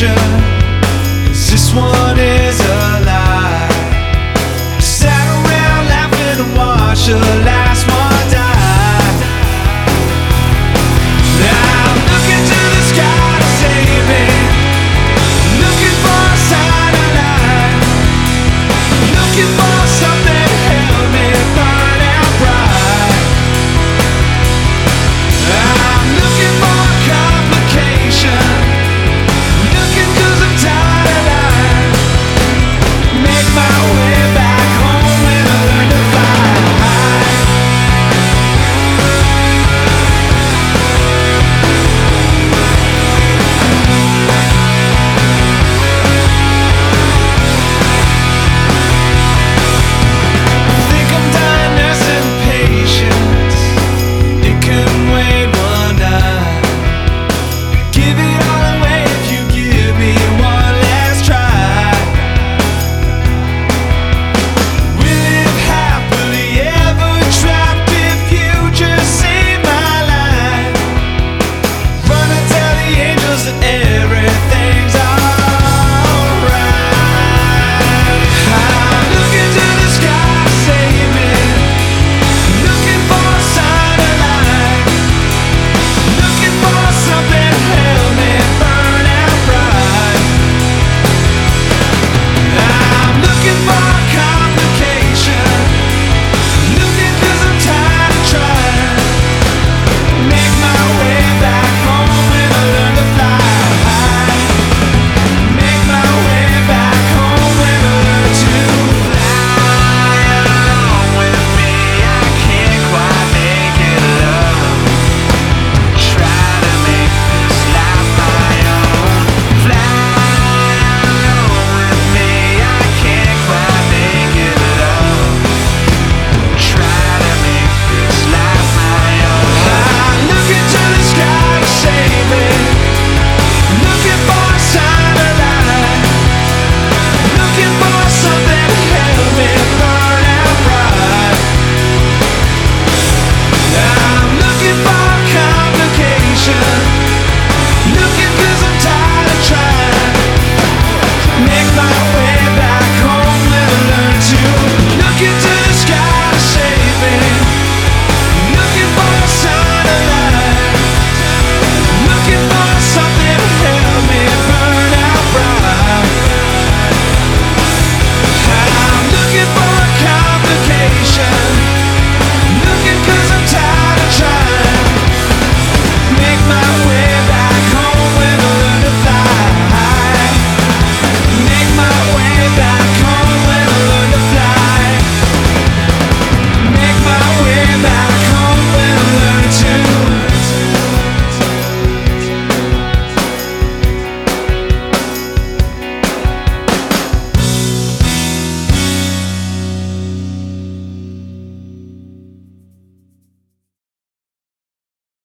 picture